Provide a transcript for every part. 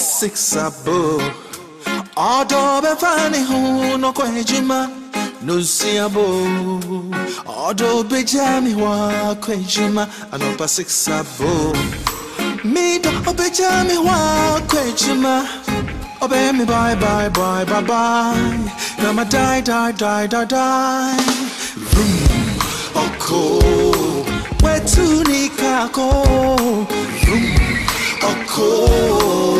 six abo. Odo be fani hu no kwejima. No si abo. Odo be jami wa kwejima. Anopa six abo. Me do be jami wa kwejima. Obey me bye bye bye bye bye. Now die die die die die. Vroom, oko. Where to nikako. Vroom, oko.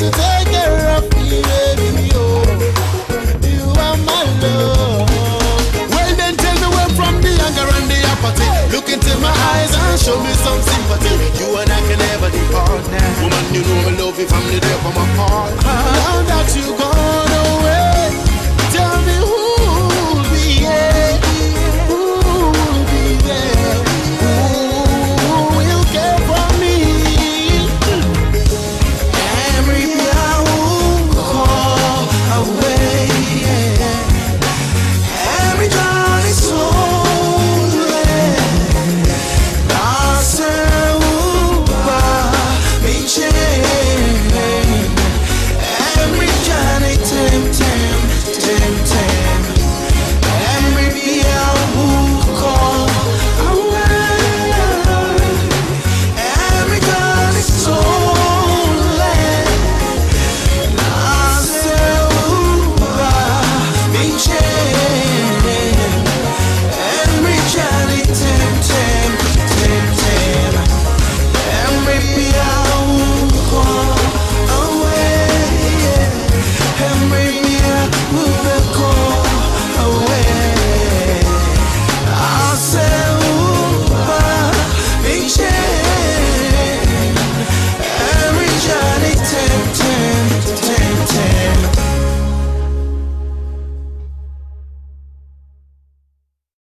you take care of me, baby, oh. You are my love. Well then me from the anger and the apathy. Look into my eyes and show me some sympathy. You and I can never depart now. Woman, you know me love you from the day from my heart.